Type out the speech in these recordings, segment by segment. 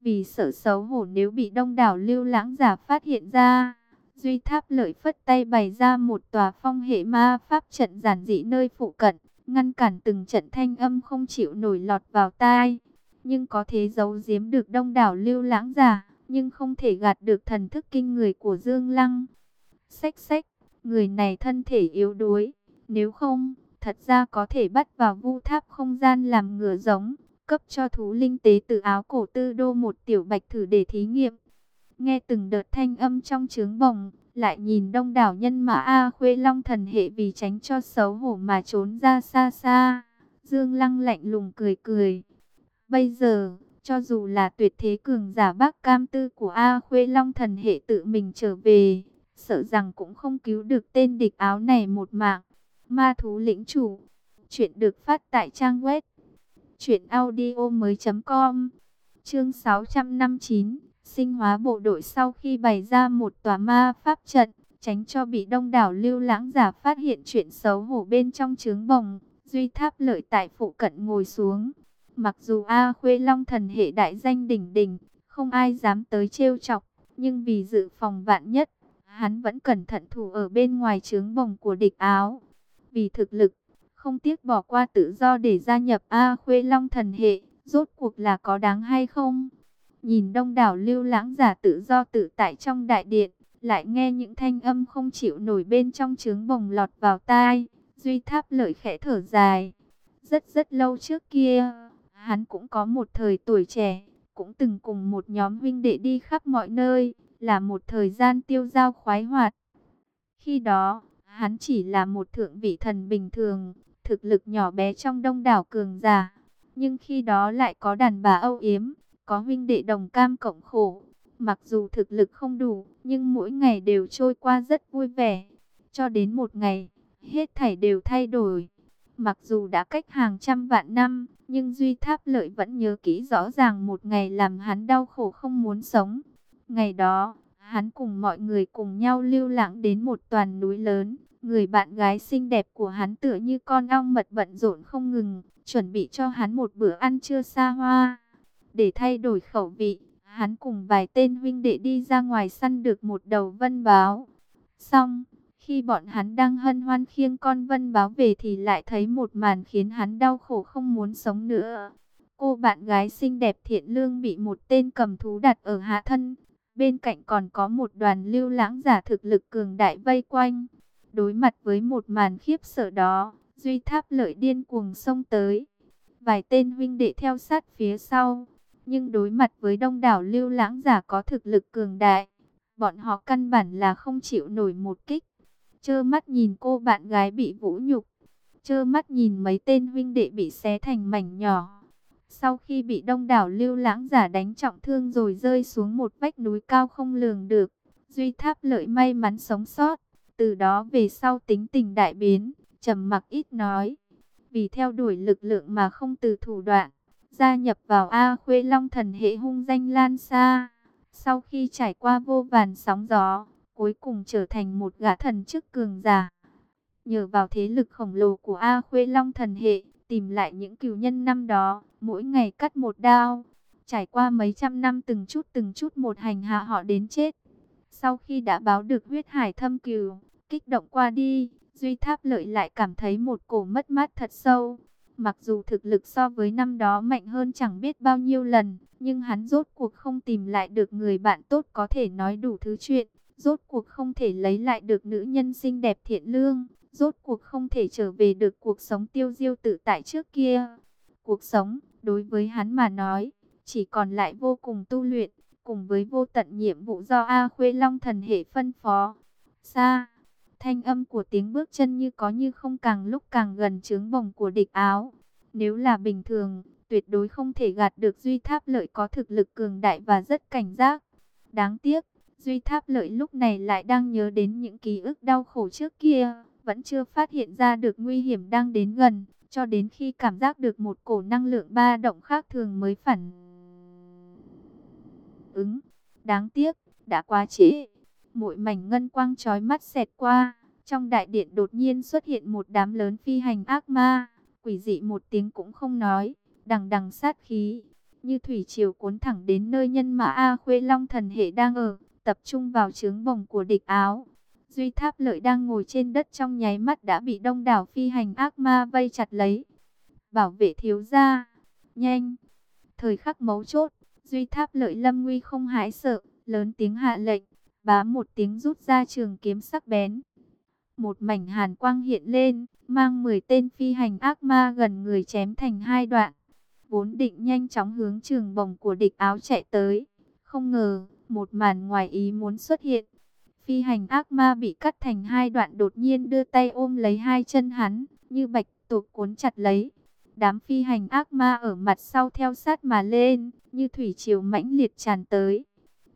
Vì sợ xấu hổ nếu bị đông đảo lưu lãng giả phát hiện ra, Duy Tháp lợi phất tay bày ra một tòa phong hệ ma pháp trận giản dị nơi phụ cận, ngăn cản từng trận thanh âm không chịu nổi lọt vào tai. Nhưng có thế giấu giếm được đông đảo lưu lãng giả, nhưng không thể gạt được thần thức kinh người của Dương Lăng. Xách xách, người này thân thể yếu đuối, nếu không, thật ra có thể bắt vào vu tháp không gian làm ngựa giống, cấp cho thú linh tế từ áo cổ tư đô một tiểu bạch thử để thí nghiệm. Nghe từng đợt thanh âm trong trướng bồng, lại nhìn đông đảo nhân mã A Khuê Long thần hệ vì tránh cho xấu hổ mà trốn ra xa xa. Dương Lăng lạnh lùng cười cười. Bây giờ, cho dù là tuyệt thế cường giả bác cam tư của A Khuê Long thần hệ tự mình trở về, sợ rằng cũng không cứu được tên địch áo này một mạng. Ma thú lĩnh chủ. Chuyện được phát tại trang web. Chuyện audio mới com. Chương 659. Sinh hóa bộ đội sau khi bày ra một tòa ma pháp trận. Tránh cho bị đông đảo lưu lãng giả phát hiện chuyện xấu hổ bên trong trướng bồng. Duy tháp lợi tại phụ cận ngồi xuống. Mặc dù A Khuê Long thần hệ đại danh đỉnh đỉnh. Không ai dám tới trêu chọc. Nhưng vì dự phòng vạn nhất. Hắn vẫn cẩn thận thủ ở bên ngoài trướng bồng của địch áo vì thực lực, không tiếc bỏ qua tự do để gia nhập A Khuê Long thần hệ, rốt cuộc là có đáng hay không? Nhìn đông đảo lưu lãng giả tự do tự tại trong đại điện, lại nghe những thanh âm không chịu nổi bên trong trướng bồng lọt vào tai, Duy Tháp lợi khẽ thở dài. Rất rất lâu trước kia, hắn cũng có một thời tuổi trẻ, cũng từng cùng một nhóm huynh đệ đi khắp mọi nơi, là một thời gian tiêu dao khoái hoạt. Khi đó, Hắn chỉ là một thượng vị thần bình thường, thực lực nhỏ bé trong đông đảo cường giả. Nhưng khi đó lại có đàn bà âu yếm, có huynh đệ đồng cam cộng khổ. Mặc dù thực lực không đủ, nhưng mỗi ngày đều trôi qua rất vui vẻ. Cho đến một ngày, hết thảy đều thay đổi. Mặc dù đã cách hàng trăm vạn năm, nhưng Duy Tháp Lợi vẫn nhớ kỹ rõ ràng một ngày làm hắn đau khổ không muốn sống. Ngày đó, hắn cùng mọi người cùng nhau lưu lãng đến một toàn núi lớn. Người bạn gái xinh đẹp của hắn tựa như con ong mật bận rộn không ngừng, chuẩn bị cho hắn một bữa ăn trưa xa hoa. Để thay đổi khẩu vị, hắn cùng vài tên huynh đệ đi ra ngoài săn được một đầu vân báo. Xong, khi bọn hắn đang hân hoan khiêng con vân báo về thì lại thấy một màn khiến hắn đau khổ không muốn sống nữa. Cô bạn gái xinh đẹp thiện lương bị một tên cầm thú đặt ở hạ thân. Bên cạnh còn có một đoàn lưu lãng giả thực lực cường đại vây quanh. Đối mặt với một màn khiếp sợ đó, Duy Tháp lợi điên cuồng xông tới. Vài tên huynh đệ theo sát phía sau. Nhưng đối mặt với đông đảo lưu lãng giả có thực lực cường đại, bọn họ căn bản là không chịu nổi một kích. Chơ mắt nhìn cô bạn gái bị vũ nhục. Chơ mắt nhìn mấy tên huynh đệ bị xé thành mảnh nhỏ. Sau khi bị đông đảo lưu lãng giả đánh trọng thương rồi rơi xuống một vách núi cao không lường được, Duy Tháp lợi may mắn sống sót. Từ đó về sau tính tình đại biến, trầm mặc ít nói. Vì theo đuổi lực lượng mà không từ thủ đoạn, gia nhập vào A Khuê Long thần hệ hung danh lan xa. Sau khi trải qua vô vàn sóng gió, cuối cùng trở thành một gã thần chức cường giả. Nhờ vào thế lực khổng lồ của A Khuê Long thần hệ, tìm lại những cừu nhân năm đó, mỗi ngày cắt một đao. Trải qua mấy trăm năm từng chút từng chút một hành hạ họ đến chết. Sau khi đã báo được huyết hải thâm cừu, Kích động qua đi, Duy Tháp Lợi lại cảm thấy một cổ mất mát thật sâu. Mặc dù thực lực so với năm đó mạnh hơn chẳng biết bao nhiêu lần, nhưng hắn rốt cuộc không tìm lại được người bạn tốt có thể nói đủ thứ chuyện. Rốt cuộc không thể lấy lại được nữ nhân xinh đẹp thiện lương. Rốt cuộc không thể trở về được cuộc sống tiêu diêu tự tại trước kia. Cuộc sống, đối với hắn mà nói, chỉ còn lại vô cùng tu luyện, cùng với vô tận nhiệm vụ do A Khuê Long thần hệ phân phó. Xa Thanh âm của tiếng bước chân như có như không càng lúc càng gần trướng bồng của địch áo. Nếu là bình thường, tuyệt đối không thể gạt được Duy Tháp Lợi có thực lực cường đại và rất cảnh giác. Đáng tiếc, Duy Tháp Lợi lúc này lại đang nhớ đến những ký ức đau khổ trước kia, vẫn chưa phát hiện ra được nguy hiểm đang đến gần, cho đến khi cảm giác được một cổ năng lượng ba động khác thường mới phản ứng. Đáng tiếc, đã quá trễ mỗi mảnh ngân quang chói mắt xẹt qua. Trong đại điện đột nhiên xuất hiện một đám lớn phi hành ác ma, quỷ dị một tiếng cũng không nói, đằng đằng sát khí. như thủy triều cuốn thẳng đến nơi nhân mã A Khuê Long thần hệ đang ở, tập trung vào trướng bồng của địch áo. Duy Tháp Lợi đang ngồi trên đất trong nháy mắt đã bị đông đảo phi hành ác ma vây chặt lấy. Bảo vệ thiếu gia, nhanh. Thời khắc mấu chốt, Duy Tháp Lợi lâm nguy không hãi sợ, lớn tiếng hạ lệnh, bá một tiếng rút ra trường kiếm sắc bén. Một mảnh hàn quang hiện lên, mang 10 tên phi hành ác ma gần người chém thành hai đoạn. Vốn định nhanh chóng hướng trường bồng của địch áo chạy tới. Không ngờ, một màn ngoài ý muốn xuất hiện. Phi hành ác ma bị cắt thành hai đoạn đột nhiên đưa tay ôm lấy hai chân hắn, như bạch tuộc cuốn chặt lấy. Đám phi hành ác ma ở mặt sau theo sát mà lên, như thủy triều mãnh liệt tràn tới.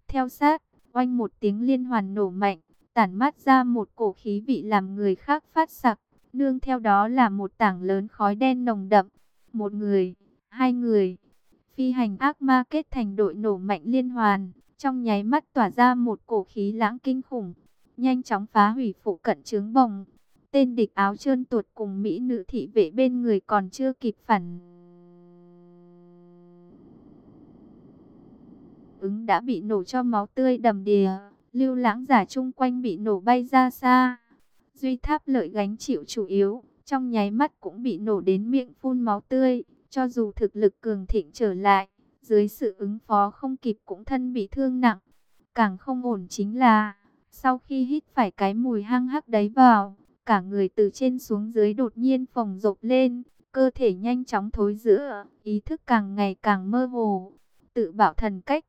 Theo sát, oanh một tiếng liên hoàn nổ mạnh, tản mát ra một cổ khí vị làm người khác phát sặc. Nương theo đó là một tảng lớn khói đen nồng đậm. Một người, hai người, phi hành ác ma kết thành đội nổ mạnh liên hoàn, trong nháy mắt tỏa ra một cổ khí lãng kinh khủng, nhanh chóng phá hủy phụ cận trướng bồng. Tên địch áo trơn tuột cùng Mỹ nữ thị vệ bên người còn chưa kịp phản. Ứng đã bị nổ cho máu tươi đầm đìa, lưu lãng giả chung quanh bị nổ bay ra xa. Duy tháp lợi gánh chịu chủ yếu, trong nháy mắt cũng bị nổ đến miệng phun máu tươi, cho dù thực lực cường thịnh trở lại, dưới sự ứng phó không kịp cũng thân bị thương nặng. Càng không ổn chính là, sau khi hít phải cái mùi hăng hắc đấy vào, cả người từ trên xuống dưới đột nhiên phồng rộp lên, cơ thể nhanh chóng thối giữa, ý thức càng ngày càng mơ hồ, tự bảo thần cách.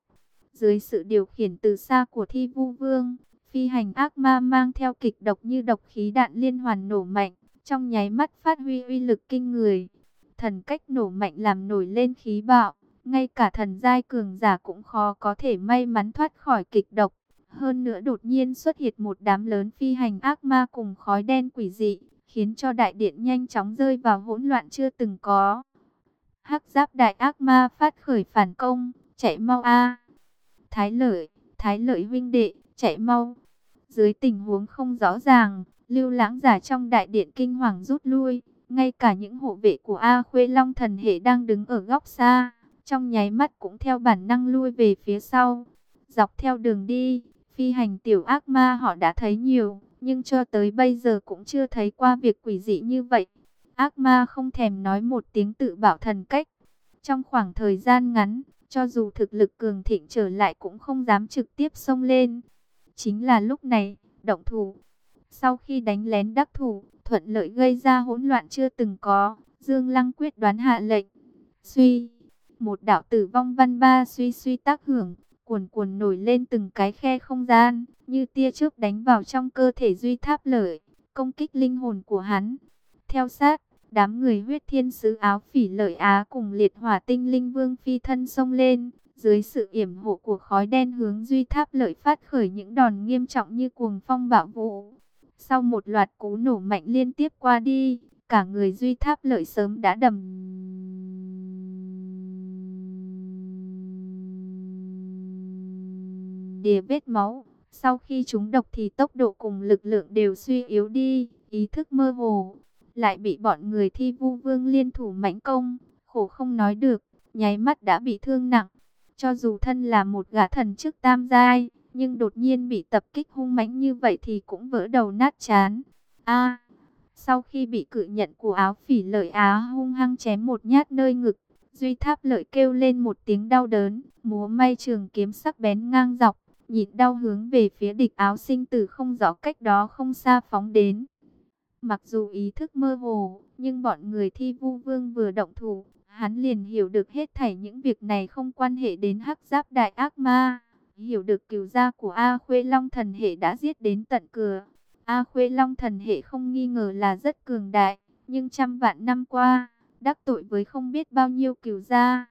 Dưới sự điều khiển từ xa của thi vu vương, phi hành ác ma mang theo kịch độc như độc khí đạn liên hoàn nổ mạnh, trong nháy mắt phát huy uy lực kinh người. Thần cách nổ mạnh làm nổi lên khí bạo, ngay cả thần giai cường giả cũng khó có thể may mắn thoát khỏi kịch độc. Hơn nữa đột nhiên xuất hiện một đám lớn phi hành ác ma cùng khói đen quỷ dị, khiến cho đại điện nhanh chóng rơi vào hỗn loạn chưa từng có. Hắc giáp đại ác ma phát khởi phản công, chạy mau a. Thái lợi, thái lợi huynh đệ, chạy mau. Dưới tình huống không rõ ràng, lưu lãng giả trong đại điện kinh hoàng rút lui, ngay cả những hộ vệ của A Khuê Long thần hệ đang đứng ở góc xa, trong nháy mắt cũng theo bản năng lui về phía sau. Dọc theo đường đi, phi hành tiểu ác ma họ đã thấy nhiều, nhưng cho tới bây giờ cũng chưa thấy qua việc quỷ dị như vậy. Ác ma không thèm nói một tiếng tự bảo thần cách. Trong khoảng thời gian ngắn, cho dù thực lực cường thịnh trở lại cũng không dám trực tiếp xông lên. Chính là lúc này, động thủ. Sau khi đánh lén đắc thủ, thuận lợi gây ra hỗn loạn chưa từng có, Dương Lăng quyết đoán hạ lệnh. Suy, một đạo tử vong văn ba suy suy tác hưởng, cuồn cuồn nổi lên từng cái khe không gian, như tia chớp đánh vào trong cơ thể duy tháp lợi, công kích linh hồn của hắn. Theo sát, đám người huyết thiên sứ áo phỉ lợi á cùng liệt hỏa tinh linh vương phi thân xông lên, dưới sự yểm hộ của khói đen hướng duy tháp lợi phát khởi những đòn nghiêm trọng như cuồng phong bạo vũ. Sau một loạt cú nổ mạnh liên tiếp qua đi, cả người duy tháp lợi sớm đã đầm đìa vết máu. Sau khi chúng độc thì tốc độ cùng lực lượng đều suy yếu đi, ý thức mơ hồ. Lại bị bọn người thi vu vương liên thủ mãnh công, khổ không nói được, nháy mắt đã bị thương nặng. Cho dù thân là một gã thần trước tam giai, nhưng đột nhiên bị tập kích hung mãnh như vậy thì cũng vỡ đầu nát chán. A, sau khi bị cự nhận của áo phỉ lợi á hung hăng chém một nhát nơi ngực, Duy Tháp lợi kêu lên một tiếng đau đớn, múa may trường kiếm sắc bén ngang dọc, nhịn đau hướng về phía địch áo sinh tử không rõ cách đó không xa phóng đến. Mặc dù ý thức mơ hồ, nhưng bọn người thi vu vương vừa động thủ, hắn liền hiểu được hết thảy những việc này không quan hệ đến hắc giáp đại ác ma. Hiểu được cửu gia của A Khuê Long thần hệ đã giết đến tận cửa. A Khuê Long thần hệ không nghi ngờ là rất cường đại, nhưng trăm vạn năm qua, đắc tội với không biết bao nhiêu cửu gia.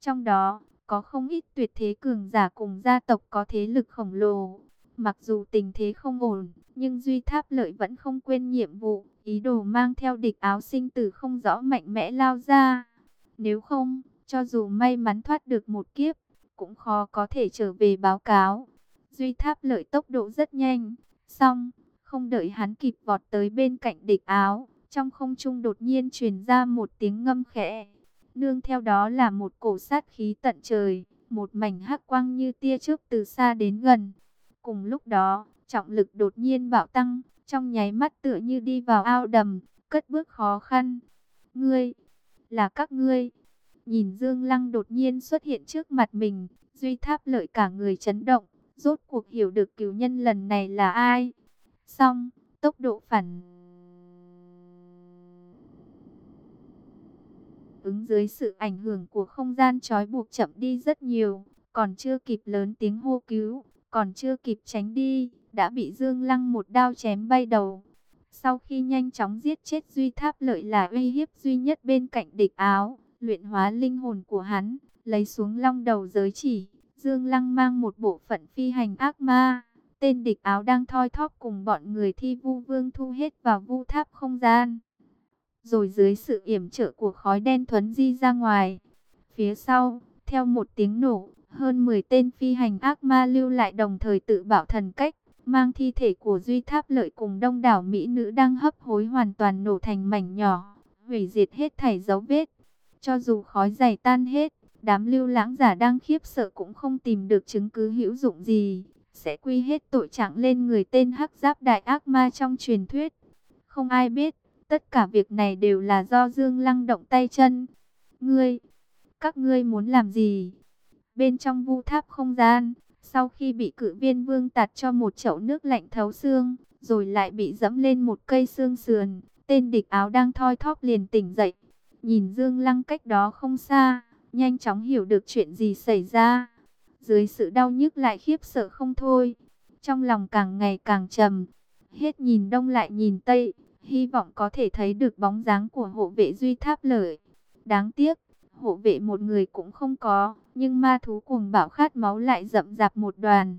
Trong đó, có không ít tuyệt thế cường giả cùng gia tộc có thế lực khổng lồ. Mặc dù tình thế không ổn, nhưng Duy Tháp Lợi vẫn không quên nhiệm vụ, ý đồ mang theo địch áo sinh tử không rõ mạnh mẽ lao ra. Nếu không, cho dù may mắn thoát được một kiếp, cũng khó có thể trở về báo cáo. Duy Tháp Lợi tốc độ rất nhanh, xong, không đợi hắn kịp vọt tới bên cạnh địch áo, trong không trung đột nhiên truyền ra một tiếng ngâm khẽ. Nương theo đó là một cổ sát khí tận trời, một mảnh hắc quang như tia chớp từ xa đến gần. Cùng lúc đó, trọng lực đột nhiên bạo tăng, trong nháy mắt tựa như đi vào ao đầm, cất bước khó khăn. Ngươi, là các ngươi. Nhìn Dương Lăng đột nhiên xuất hiện trước mặt mình, Duy Tháp lợi cả người chấn động, rốt cuộc hiểu được cứu nhân lần này là ai. Xong, tốc độ phản ứng dưới sự ảnh hưởng của không gian trói buộc chậm đi rất nhiều, còn chưa kịp lớn tiếng hô cứu, còn chưa kịp tránh đi, đã bị Dương Lăng một đao chém bay đầu. Sau khi nhanh chóng giết chết Duy Tháp Lợi là uy hiếp duy nhất bên cạnh địch áo, luyện hóa linh hồn của hắn, lấy xuống long đầu giới chỉ, Dương Lăng mang một bộ phận phi hành ác ma. Tên địch áo đang thoi thóp cùng bọn người thi vu vương thu hết vào vu tháp không gian. Rồi dưới sự yểm trợ của khói đen thuấn di ra ngoài. Phía sau, theo một tiếng nổ, hơn 10 tên phi hành ác ma lưu lại đồng thời tự bảo thần cách. Mang thi thể của Duy Tháp Lợi cùng đông đảo Mỹ nữ đang hấp hối hoàn toàn nổ thành mảnh nhỏ, hủy diệt hết thảy dấu vết. Cho dù khói dày tan hết, đám lưu lãng giả đang khiếp sợ cũng không tìm được chứng cứ hữu dụng gì, sẽ quy hết tội trạng lên người tên hắc giáp đại ác ma trong truyền thuyết. Không ai biết, tất cả việc này đều là do Dương Lăng động tay chân. Ngươi, các ngươi muốn làm gì? Bên trong vu tháp không gian, sau khi bị cự viên vương tạt cho một chậu nước lạnh thấu xương, rồi lại bị dẫm lên một cây xương sườn, tên địch áo đang thoi thóp liền tỉnh dậy. Nhìn Dương Lăng cách đó không xa, nhanh chóng hiểu được chuyện gì xảy ra. Dưới sự đau nhức lại khiếp sợ không thôi, trong lòng càng ngày càng trầm. Hết nhìn đông lại nhìn tây, hy vọng có thể thấy được bóng dáng của hộ vệ duy tháp lợi. Đáng tiếc, hộ vệ một người cũng không có, nhưng ma thú cuồng bạo khát máu lại rậm rạp một đoàn.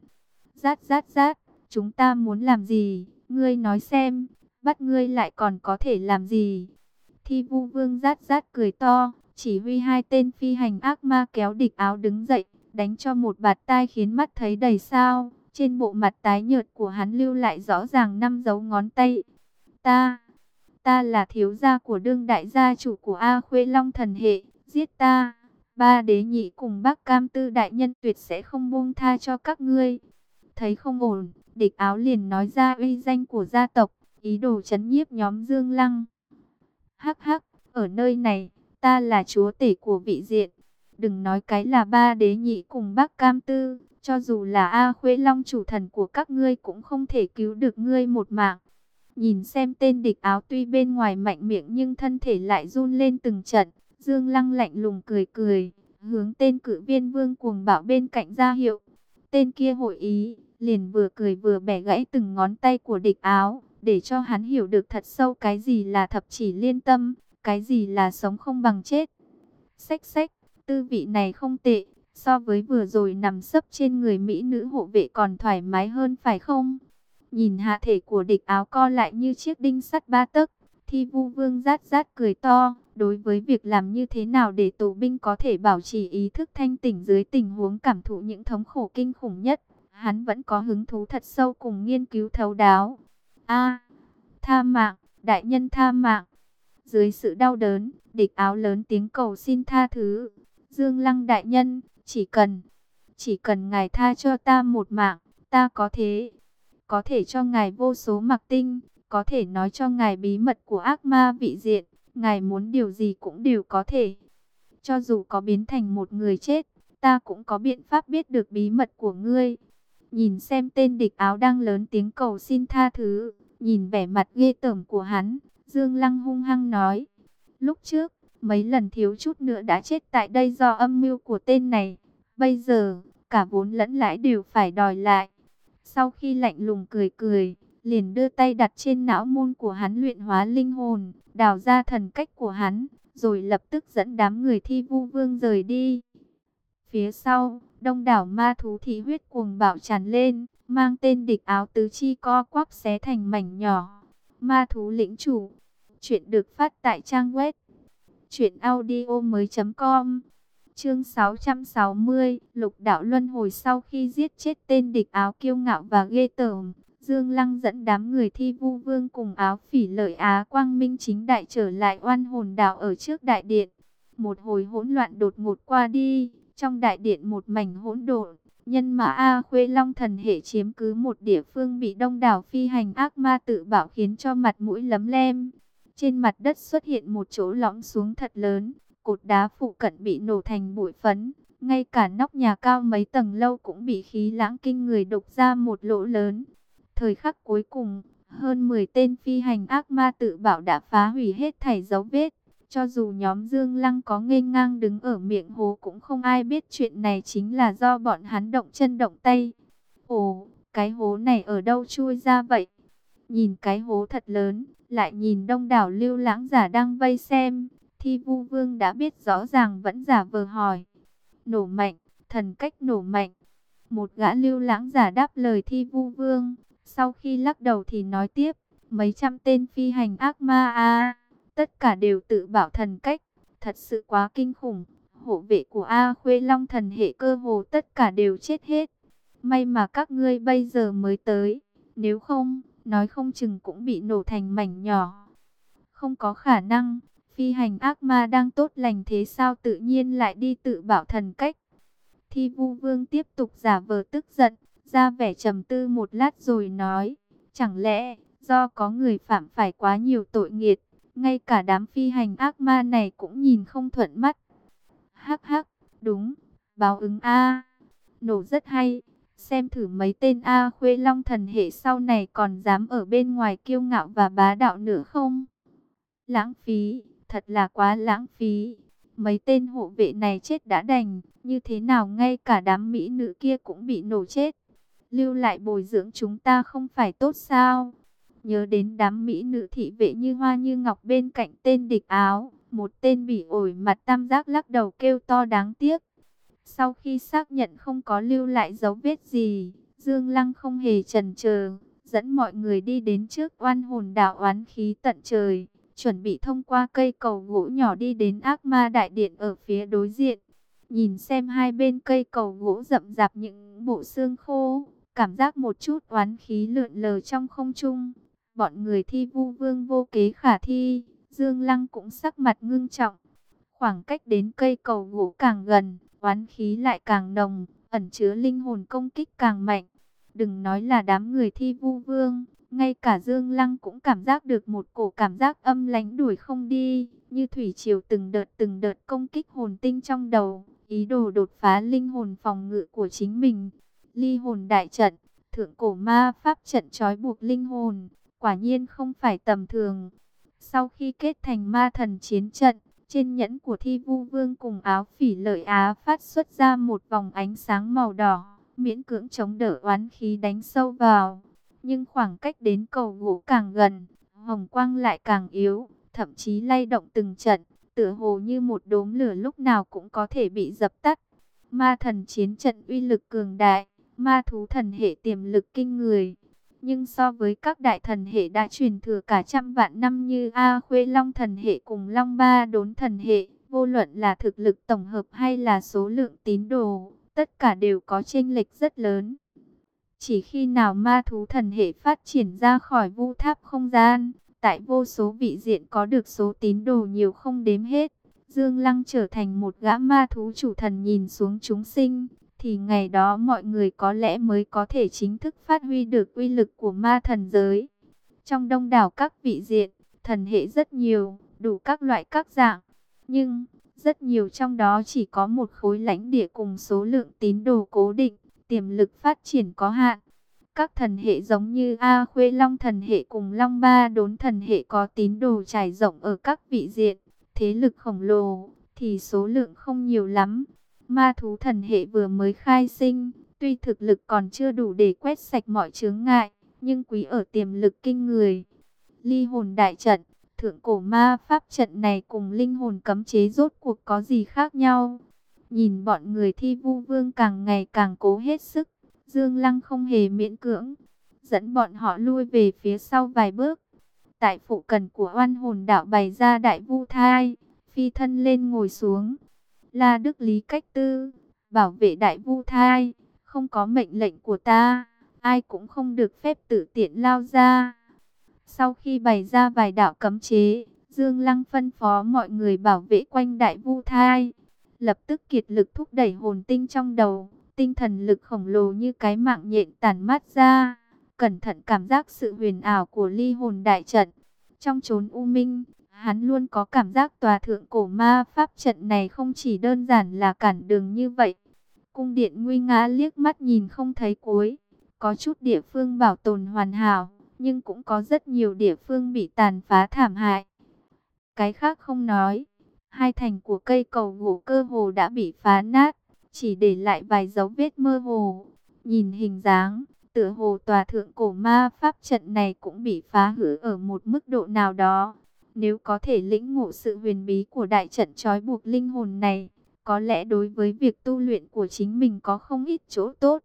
Rát rát rát, chúng ta muốn làm gì, ngươi nói xem, bắt ngươi lại còn có thể làm gì. Thi vu vương rát rát cười to, chỉ huy hai tên phi hành ác ma kéo địch áo đứng dậy, đánh cho một bạt tai khiến mắt thấy đầy sao. Trên bộ mặt tái nhợt của hắn lưu lại rõ ràng năm dấu ngón tay. Ta, ta là thiếu gia của đương đại gia chủ của A Khuê Long thần hệ, giết ta. Ba đế nhị cùng bác cam tư đại nhân tuyệt sẽ không buông tha cho các ngươi. Thấy không ổn, địch áo liền nói ra uy danh của gia tộc, ý đồ chấn nhiếp nhóm Dương Lăng. Hắc hắc, ở nơi này, ta là chúa tể của vị diện. Đừng nói cái là ba đế nhị cùng bác cam tư, cho dù là A Khuê Long chủ thần của các ngươi cũng không thể cứu được ngươi một mạng. Nhìn xem tên địch áo tuy bên ngoài mạnh miệng nhưng thân thể lại run lên từng trận. Dương Lăng lạnh lùng cười cười, hướng tên cử viên vương cuồng bảo bên cạnh ra hiệu. Tên kia hội ý, liền vừa cười vừa bẻ gãy từng ngón tay của địch áo, để cho hắn hiểu được thật sâu cái gì là thập chỉ liên tâm, cái gì là sống không bằng chết. Xách xách, tư vị này không tệ, so với vừa rồi nằm sấp trên người Mỹ nữ hộ vệ còn thoải mái hơn phải không? Nhìn hạ thể của địch áo co lại như chiếc đinh sắt ba tấc, thi vu vương rát rát cười to. Đối với việc làm như thế nào để tù binh có thể bảo trì ý thức thanh tỉnh dưới tình huống cảm thụ những thống khổ kinh khủng nhất, hắn vẫn có hứng thú thật sâu cùng nghiên cứu thấu đáo. A, tha mạng, đại nhân tha mạng. Dưới sự đau đớn, địch áo lớn tiếng cầu xin tha thứ. Dương Lăng đại nhân, chỉ cần, chỉ cần ngài tha cho ta một mạng, ta có thể, có thể cho ngài vô số mặc tinh, có thể nói cho ngài bí mật của ác ma vị diện, ngài muốn điều gì cũng đều có thể. Cho dù có biến thành một người chết, ta cũng có biện pháp biết được bí mật của ngươi. Nhìn xem tên địch áo đang lớn tiếng cầu xin tha thứ, nhìn vẻ mặt ghê tởm của hắn, Dương Lăng hung hăng nói. Lúc trước, mấy lần thiếu chút nữa đã chết tại đây do âm mưu của tên này. Bây giờ, cả vốn lẫn lãi đều phải đòi lại. Sau khi lạnh lùng cười cười, liền đưa tay đặt trên não môn của hắn luyện hóa linh hồn, đào ra thần cách của hắn, rồi lập tức dẫn đám người thi vu vương rời đi. Phía sau, đông đảo ma thú thị huyết cuồng bạo tràn lên, mang tên địch áo tứ chi co quắp xé thành mảnh nhỏ. Ma thú lĩnh chủ, chuyện được phát tại trang web truyệnaudiomoi.com. Chương 660, Lục Đạo Luân hồi sau khi giết chết tên địch áo kiêu ngạo và ghê tởm, Dương Lăng dẫn đám người thi vu vương cùng áo phỉ lợi Á Quang Minh chính đại trở lại oan hồn đảo ở trước đại điện. Một hồi hỗn loạn đột ngột qua đi, trong đại điện một mảnh hỗn độn, nhân mã A Khuê Long thần hệ chiếm cứ một địa phương bị đông đảo phi hành ác ma tự bảo khiến cho mặt mũi lấm lem. Trên mặt đất xuất hiện một chỗ lõm xuống thật lớn, cột đá phụ cận bị nổ thành bụi phấn. Ngay cả nóc nhà cao mấy tầng lâu cũng bị khí lãng kinh người đục ra một lỗ lớn. Thời khắc cuối cùng, hơn 10 tên phi hành ác ma tự bảo đã phá hủy hết thảy dấu vết. Cho dù nhóm Dương Lăng có nghênh ngang đứng ở miệng hố cũng không ai biết chuyện này chính là do bọn hắn động chân động tay. Ồ, cái hố này ở đâu chui ra vậy? Nhìn cái hố thật lớn, lại nhìn đông đảo lưu lãng giả đang vây xem. Thi vu vương đã biết rõ ràng vẫn giả vờ hỏi. Nổ mạnh, thần cách nổ mạnh. Một gã lưu lãng giả đáp lời thi vu vương. Sau khi lắc đầu thì nói tiếp, mấy trăm tên phi hành ác ma a tất cả đều tự bảo thần cách, thật sự quá kinh khủng. Hộ vệ của A Khuê Long thần hệ cơ hồ tất cả đều chết hết. May mà các ngươi bây giờ mới tới, nếu không, nói không chừng cũng bị nổ thành mảnh nhỏ. Không có khả năng, phi hành ác ma đang tốt lành thế sao tự nhiên lại đi tự bảo thần cách. Thi vu vương tiếp tục giả vờ tức giận, ra vẻ trầm tư một lát rồi nói, chẳng lẽ do có người phạm phải quá nhiều tội nghiệt, ngay cả đám phi hành ác ma này cũng nhìn không thuận mắt. Hắc hắc, đúng, báo ứng A, nổ rất hay, xem thử mấy tên A khuê long thần hệ sau này còn dám ở bên ngoài kiêu ngạo và bá đạo nữa không? Lãng phí, thật là quá lãng phí. Mấy tên hộ vệ này chết đã đành, như thế nào ngay cả đám mỹ nữ kia cũng bị nổ chết lưu lại bồi dưỡng chúng ta không phải tốt sao? Nhớ đến đám mỹ nữ thị vệ như hoa như ngọc bên cạnh tên địch áo, một tên bị ổi mặt tam giác lắc đầu kêu to đáng tiếc. Sau khi xác nhận không có lưu lại dấu vết gì, Dương Lăng không hề chần chờ, dẫn mọi người đi đến trước oan hồn đạo oán khí tận trời, chuẩn bị thông qua cây cầu gỗ nhỏ đi đến ác ma đại điện ở phía đối diện. Nhìn xem hai bên cây cầu gỗ rậm rạp những bộ xương khô, Cảm giác một chút oán khí lượn lờ trong không trung. Bọn người thi vu vương vô kế khả thi. Dương Lăng cũng sắc mặt ngưng trọng. Khoảng cách đến cây cầu gỗ càng gần, oán khí lại càng nồng, ẩn chứa linh hồn công kích càng mạnh. Đừng nói là đám người thi vu vương, ngay cả Dương Lăng cũng cảm giác được một cổ cảm giác âm lánh đuổi không đi, như thủy triều từng đợt từng đợt công kích hồn tinh trong đầu, ý đồ đột phá linh hồn phòng ngự của chính mình ly hồn đại trận, thượng cổ ma pháp trận trói buộc linh hồn, quả nhiên không phải tầm thường. Sau khi kết thành ma thần chiến trận, trên nhẫn của thi vu vương cùng áo phỉ lợi á phát xuất ra một vòng ánh sáng màu đỏ, miễn cưỡng chống đỡ oán khí đánh sâu vào. Nhưng khoảng cách đến cầu gỗ càng gần, hồng quang lại càng yếu, thậm chí lay động từng trận, tựa hồ như một đốm lửa lúc nào cũng có thể bị dập tắt. Ma thần chiến trận uy lực cường đại, ma thú thần hệ tiềm lực kinh người. Nhưng so với các đại thần hệ đã truyền thừa cả trăm vạn năm như A Khuê Long thần hệ cùng Long Ba đốn thần hệ, vô luận là thực lực tổng hợp hay là số lượng tín đồ, tất cả đều có chênh lệch rất lớn. Chỉ khi nào ma thú thần hệ phát triển ra khỏi vu tháp không gian, tại vô số vị diện có được số tín đồ nhiều không đếm hết, Dương Lăng trở thành một gã ma thú chủ thần nhìn xuống chúng sinh, thì ngày đó mọi người có lẽ mới có thể chính thức phát huy được uy lực của ma thần giới. Trong đông đảo các vị diện, thần hệ rất nhiều, đủ các loại các dạng. Nhưng, rất nhiều trong đó chỉ có một khối lãnh địa cùng số lượng tín đồ cố định, tiềm lực phát triển có hạn. Các thần hệ giống như A Khuê Long thần hệ cùng Long Ba đốn thần hệ có tín đồ trải rộng ở các vị diện, thế lực khổng lồ, thì số lượng không nhiều lắm. Ma thú thần hệ vừa mới khai sinh, tuy thực lực còn chưa đủ để quét sạch mọi chướng ngại, nhưng quý ở tiềm lực kinh người. Ly hồn đại trận, thượng cổ ma pháp trận này cùng linh hồn cấm chế rốt cuộc có gì khác nhau? Nhìn bọn người thi vu vương càng ngày càng cố hết sức, Dương Lăng không hề miễn cưỡng, dẫn bọn họ lui về phía sau vài bước. Tại phụ cần của oan hồn đạo bày ra đại vu thai, phi thân lên ngồi xuống. La Đức Lý cách tư, bảo vệ đại vu thai, không có mệnh lệnh của ta, ai cũng không được phép tự tiện lao ra. Sau khi bày ra vài đạo cấm chế, Dương Lăng phân phó mọi người bảo vệ quanh đại vu thai. Lập tức kiệt lực thúc đẩy hồn tinh trong đầu. Tinh thần lực khổng lồ như cái mạng nhện tàn mát ra. Cẩn thận cảm giác sự huyền ảo của ly hồn đại trận. Trong chốn u minh, hắn luôn có cảm giác tòa thượng cổ ma pháp trận này không chỉ đơn giản là cản đường như vậy. Cung điện nguy ngã liếc mắt nhìn không thấy cuối. Có chút địa phương bảo tồn hoàn hảo, nhưng cũng có rất nhiều địa phương bị tàn phá thảm hại. Cái khác không nói, hai thành của cây cầu gỗ cơ hồ đã bị phá nát, chỉ để lại vài dấu vết mơ hồ. Nhìn hình dáng, tựa hồ tòa thượng cổ ma pháp trận này cũng bị phá hử ở một mức độ nào đó. Nếu có thể lĩnh ngộ sự huyền bí của đại trận trói buộc linh hồn này, có lẽ đối với việc tu luyện của chính mình có không ít chỗ tốt.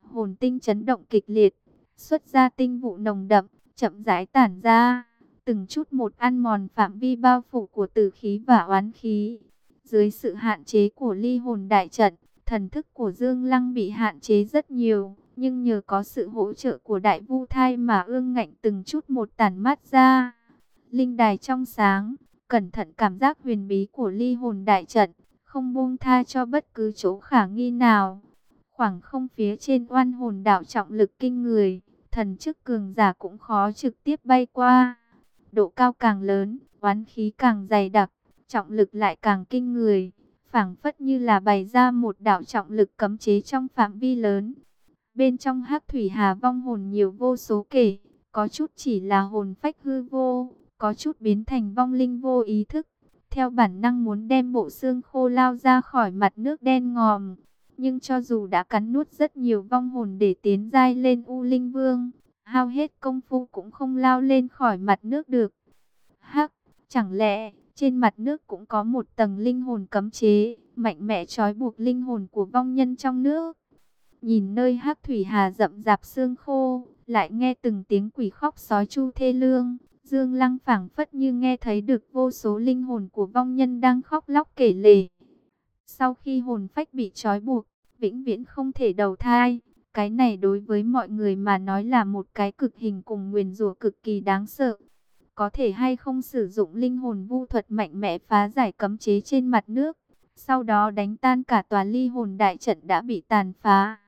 Hồn tinh chấn động kịch liệt, xuất ra tinh vụ nồng đậm, chậm rãi tản ra, từng chút một ăn mòn phạm vi bao phủ của tử khí và oán khí. Dưới sự hạn chế của ly hồn đại trận, thần thức của Dương Lăng bị hạn chế rất nhiều, nhưng nhờ có sự hỗ trợ của đại vu thai mà ương ngạnh từng chút một tản mát ra. Linh đài trong sáng, cẩn thận cảm giác huyền bí của ly hồn đại trận, không buông tha cho bất cứ chỗ khả nghi nào. Khoảng không phía trên oan hồn đạo trọng lực kinh người, thần chức cường giả cũng khó trực tiếp bay qua. Độ cao càng lớn, oán khí càng dày đặc, trọng lực lại càng kinh người, phảng phất như là bày ra một đạo trọng lực cấm chế trong phạm vi lớn. Bên trong hắc thủy hà vong hồn nhiều vô số kể, có chút chỉ là hồn phách hư vô, có chút biến thành vong linh vô ý thức. Theo bản năng muốn đem bộ xương khô lao ra khỏi mặt nước đen ngòm. Nhưng cho dù đã cắn nuốt rất nhiều vong hồn để tiến giai lên U Linh Vương, hao hết công phu cũng không lao lên khỏi mặt nước được. Hắc, chẳng lẽ trên mặt nước cũng có một tầng linh hồn cấm chế, mạnh mẽ trói buộc linh hồn của vong nhân trong nước. Nhìn nơi hắc thủy hà rậm rạp xương khô, lại nghe từng tiếng quỷ khóc sói chu thê lương, Dương Lăng phảng phất như nghe thấy được vô số linh hồn của vong nhân đang khóc lóc kể lể. Sau khi hồn phách bị trói buộc, vĩnh viễn không thể đầu thai. Cái này đối với mọi người mà nói là một cái cực hình cùng nguyền rủa cực kỳ đáng sợ. Có thể hay không sử dụng linh hồn vu thuật mạnh mẽ phá giải cấm chế trên mặt nước. Sau đó đánh tan cả tòa ly hồn đại trận đã bị tàn phá.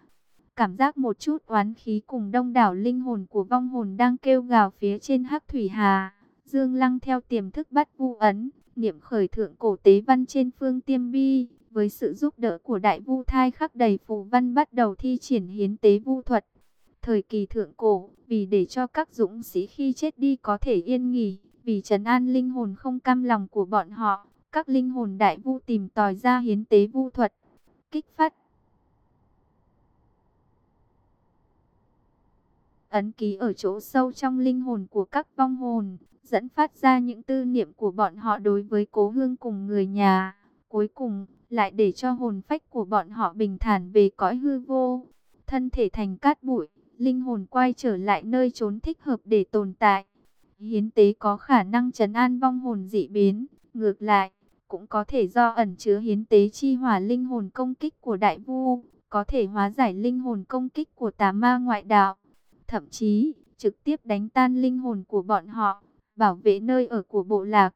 Cảm giác một chút oán khí cùng đông đảo linh hồn của vong hồn đang kêu gào phía trên hắc thủy hà. Dương Lăng theo tiềm thức bắt vu ấn, niệm khởi thượng cổ tế văn trên phương tiêm bi. Với sự giúp đỡ của đại vu thai khắc đầy phù văn bắt đầu thi triển hiến tế vu thuật. Thời kỳ thượng cổ, vì để cho các dũng sĩ khi chết đi có thể yên nghỉ, vì trấn an linh hồn không cam lòng của bọn họ, các linh hồn đại vu tìm tòi ra hiến tế vu thuật, kích phát ấn ký ở chỗ sâu trong linh hồn của các vong hồn, dẫn phát ra những tư niệm của bọn họ đối với cố hương cùng người nhà. Cuối cùng, lại để cho hồn phách của bọn họ bình thản về cõi hư vô. Thân thể thành cát bụi, linh hồn quay trở lại nơi trốn thích hợp để tồn tại. Hiến tế có khả năng trấn an vong hồn dị biến, ngược lại, cũng có thể do ẩn chứa hiến tế chi hỏa linh hồn công kích của đại vu, có thể hóa giải linh hồn công kích của tà ma ngoại đạo thậm chí trực tiếp đánh tan linh hồn của bọn họ, bảo vệ nơi ở của bộ lạc.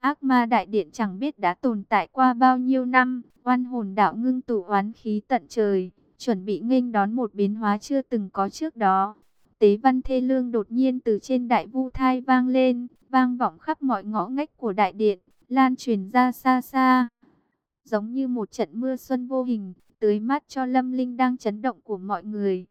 Ác ma đại điện chẳng biết đã tồn tại qua bao nhiêu năm, oan hồn đạo ngưng tụ oán khí tận trời, chuẩn bị nghênh đón một biến hóa chưa từng có trước đó. Tế văn thê lương đột nhiên từ trên đại vu thai vang lên, vang vọng khắp mọi ngõ ngách của đại điện, lan truyền ra xa xa. Giống như một trận mưa xuân vô hình, tưới mát cho lâm linh đang chấn động của mọi người.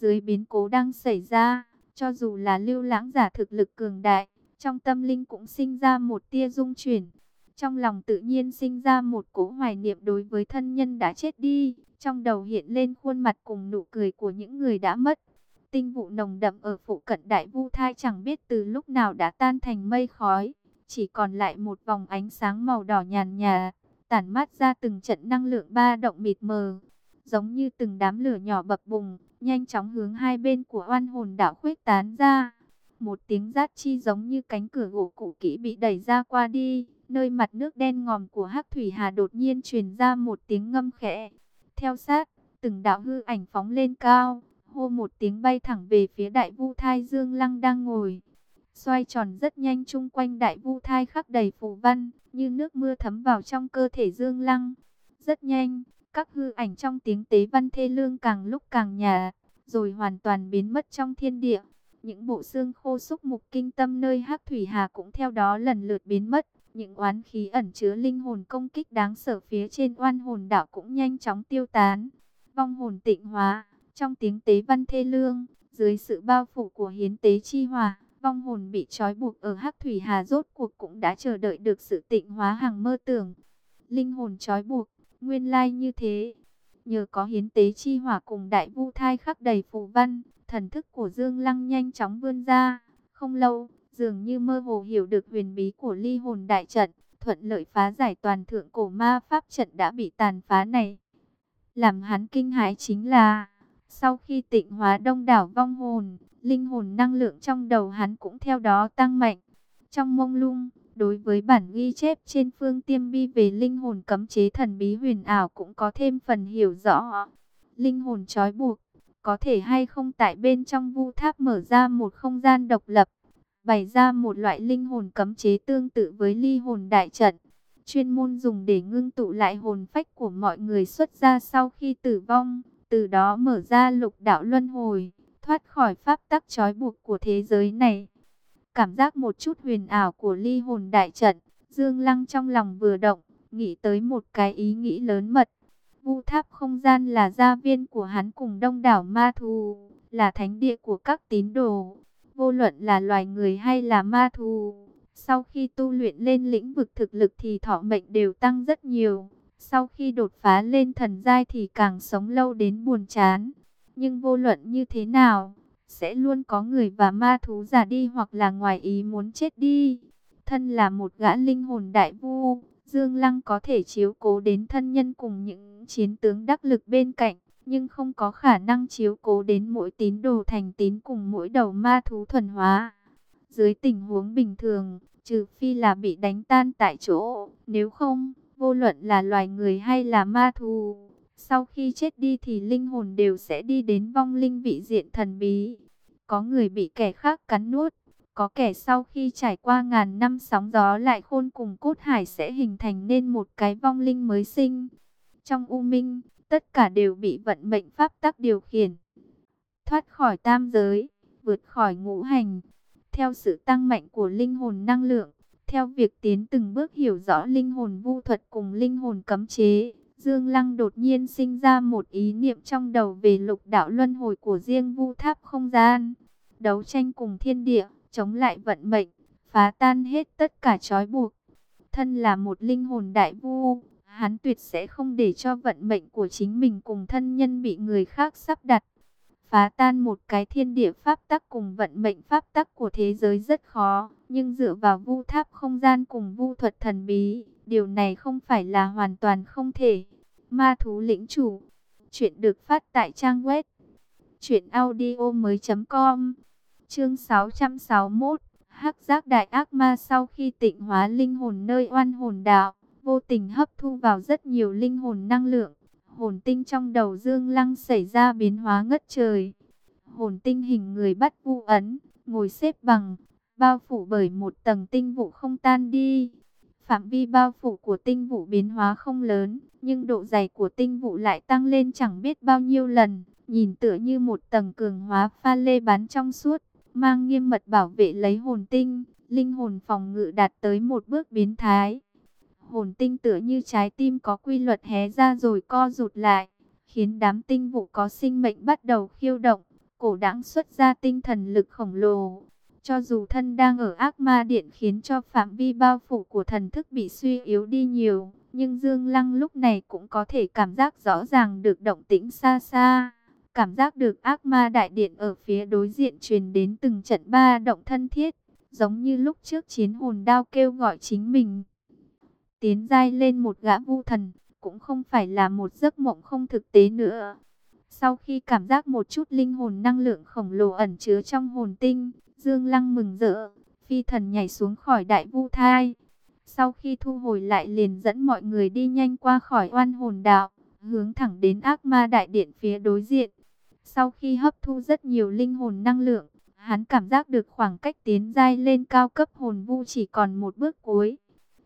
Dưới biến cố đang xảy ra, cho dù là lưu lãng giả thực lực cường đại, trong tâm linh cũng sinh ra một tia dung chuyển. Trong lòng tự nhiên sinh ra một cỗ hoài niệm đối với thân nhân đã chết đi, trong đầu hiện lên khuôn mặt cùng nụ cười của những người đã mất. Tinh vụ nồng đậm ở phụ cận đại vu thai chẳng biết từ lúc nào đã tan thành mây khói, chỉ còn lại một vòng ánh sáng màu đỏ nhàn nhà, tản mát ra từng trận năng lượng ba động mịt mờ, giống như từng đám lửa nhỏ bập bùng, nhanh chóng hướng hai bên của oan hồn đảo khuếch tán ra. Một tiếng rát chi giống như cánh cửa gỗ cũ kỹ bị đẩy ra qua đi, nơi mặt nước đen ngòm của Hắc Thủy Hà đột nhiên truyền ra một tiếng ngâm khẽ. Theo sát, từng đạo hư ảnh phóng lên cao, hô một tiếng bay thẳng về phía đại vu thai Dương Lăng đang ngồi. xoay tròn rất nhanh chung quanh đại vu thai khắc đầy phù văn, như nước mưa thấm vào trong cơ thể Dương Lăng. Rất nhanh, các hư ảnh trong tiếng tế văn thê lương càng lúc càng nhà, rồi hoàn toàn biến mất trong thiên địa. Những bộ xương khô xúc mục kinh tâm nơi hắc thủy hà cũng theo đó lần lượt biến mất. Những oán khí ẩn chứa linh hồn công kích đáng sợ phía trên oan hồn đảo cũng nhanh chóng tiêu tán. Vong hồn tịnh hóa, trong tiếng tế văn thê lương, dưới sự bao phủ của hiến tế chi hòa, vong hồn bị trói buộc ở hắc thủy hà rốt cuộc cũng đã chờ đợi được sự tịnh hóa hàng mơ tưởng. Linh hồn trói buộc, nguyên lai như thế. Nhờ có hiến tế chi hỏa cùng đại vu thai khắc đầy phù văn, thần thức của Dương Lăng nhanh chóng vươn ra. Không lâu, dường như mơ hồ hiểu được huyền bí của ly hồn đại trận, thuận lợi phá giải toàn thượng cổ ma pháp trận đã bị tàn phá này. Làm hắn kinh hãi chính là, sau khi tịnh hóa đông đảo vong hồn, linh hồn năng lượng trong đầu hắn cũng theo đó tăng mạnh. Trong mông lung, đối với bản ghi chép trên phương tiêm bi về linh hồn cấm chế thần bí huyền ảo cũng có thêm phần hiểu rõ. Linh hồn trói buộc, có thể hay không tại bên trong vu tháp mở ra một không gian độc lập, bày ra một loại linh hồn cấm chế tương tự với ly hồn đại trận, chuyên môn dùng để ngưng tụ lại hồn phách của mọi người xuất ra sau khi tử vong, từ đó mở ra lục đạo luân hồi, thoát khỏi pháp tắc trói buộc của thế giới này. Cảm giác một chút huyền ảo của ly hồn đại trận, Dương Lăng trong lòng vừa động, nghĩ tới một cái ý nghĩ lớn mật. Vu tháp không gian là gia viên của hắn cùng đông đảo ma thù, là thánh địa của các tín đồ. Vô luận là loài người hay là ma thù, sau khi tu luyện lên lĩnh vực thực lực thì thọ mệnh đều tăng rất nhiều. Sau khi đột phá lên thần giai thì càng sống lâu đến buồn chán. Nhưng vô luận như thế nào, sẽ luôn có người và ma thú giả đi hoặc là ngoài ý muốn chết đi. Thân là một gã linh hồn đại vu, Dương Lăng có thể chiếu cố đến thân nhân cùng những chiến tướng đắc lực bên cạnh, nhưng không có khả năng chiếu cố đến mỗi tín đồ thành tín cùng mỗi đầu ma thú thuần hóa. Dưới tình huống bình thường, trừ phi là bị đánh tan tại chỗ, nếu không, vô luận là loài người hay là ma thú, sau khi chết đi thì linh hồn đều sẽ đi đến vong linh vị diện thần bí. Có người bị kẻ khác cắn nuốt, có kẻ sau khi trải qua ngàn năm sóng gió lại khôn cùng cốt hải sẽ hình thành nên một cái vong linh mới sinh. Trong u minh, tất cả đều bị vận mệnh pháp tắc điều khiển. Thoát khỏi tam giới, vượt khỏi ngũ hành. Theo sự tăng mạnh của linh hồn năng lượng, theo việc tiến từng bước hiểu rõ linh hồn vu thuật cùng linh hồn cấm chế, Dương Lăng đột nhiên sinh ra một ý niệm trong đầu về lục đạo luân hồi của riêng vu tháp không gian. Đấu tranh cùng thiên địa, chống lại vận mệnh, phá tan hết tất cả trói buộc. Thân là một linh hồn đại vu, hắn tuyệt sẽ không để cho vận mệnh của chính mình cùng thân nhân bị người khác sắp đặt. Phá tan một cái thiên địa pháp tắc cùng vận mệnh pháp tắc của thế giới rất khó, nhưng dựa vào vu tháp không gian cùng vu thuật thần bí, điều này không phải là hoàn toàn không thể. Ma thú lĩnh chủ, chuyện được phát tại trang web truyệnaudiomoi.com. Chương 661. Hắc giác đại ác ma sau khi tịnh hóa linh hồn nơi oan hồn đạo, vô tình hấp thu vào rất nhiều linh hồn năng lượng. Hồn tinh trong đầu Dương Lăng xảy ra biến hóa ngất trời. Hồn tinh hình người bắt vu ấn, ngồi xếp bằng, bao phủ bởi một tầng tinh vụ không tan đi. Phạm vi bao phủ của tinh vụ biến hóa không lớn, nhưng độ dày của tinh vụ lại tăng lên chẳng biết bao nhiêu lần, nhìn tựa như một tầng cường hóa pha lê bán trong suốt, mang nghiêm mật bảo vệ lấy hồn tinh, linh hồn phòng ngự đạt tới một bước biến thái. Hồn tinh tựa như trái tim có quy luật hé ra rồi co rụt lại, khiến đám tinh vụ có sinh mệnh bắt đầu khiêu động, cổ đãng xuất ra tinh thần lực khổng lồ. Cho dù thân đang ở ác ma điện khiến cho phạm vi bao phủ của thần thức bị suy yếu đi nhiều, nhưng Dương Lăng lúc này cũng có thể cảm giác rõ ràng được động tĩnh xa xa. Cảm giác được ác ma đại điện ở phía đối diện truyền đến từng trận ba động thân thiết, giống như lúc trước chiến hồn đao kêu gọi chính mình. Tiến dai lên một gã vu thần, cũng không phải là một giấc mộng không thực tế nữa. Sau khi cảm giác một chút linh hồn năng lượng khổng lồ ẩn chứa trong hồn tinh, Dương Lăng mừng rỡ, phi thần nhảy xuống khỏi đại vu thai. Sau khi thu hồi lại liền dẫn mọi người đi nhanh qua khỏi oan hồn đạo, hướng thẳng đến ác ma đại điện phía đối diện. Sau khi hấp thu rất nhiều linh hồn năng lượng, Hắn cảm giác được khoảng cách tiến giai lên cao cấp hồn vu chỉ còn một bước cuối.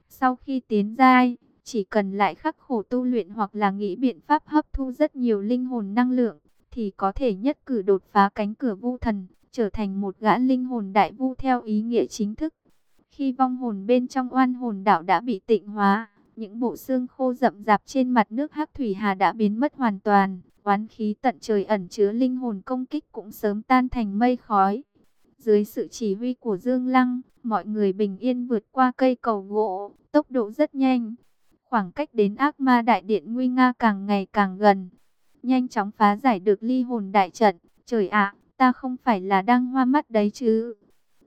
Sau khi tiến giai, chỉ cần lại khắc khổ tu luyện hoặc là nghĩ biện pháp hấp thu rất nhiều linh hồn năng lượng, thì có thể nhất cử đột phá cánh cửa vu thần, trở thành một gã linh hồn đại vu theo ý nghĩa chính thức. Khi vong hồn bên trong oan hồn đạo đã bị tịnh hóa, những bộ xương khô rậm rạp trên mặt nước Hắc Thủy Hà đã biến mất hoàn toàn, oán khí tận trời ẩn chứa linh hồn công kích cũng sớm tan thành mây khói. Dưới sự chỉ huy của Dương Lăng, mọi người bình yên vượt qua cây cầu gỗ, tốc độ rất nhanh. Khoảng cách đến ác ma đại điện nguy nga càng ngày càng gần. Nhanh chóng phá giải được ly hồn đại trận. Trời ạ, ta không phải là đang hoa mắt đấy chứ.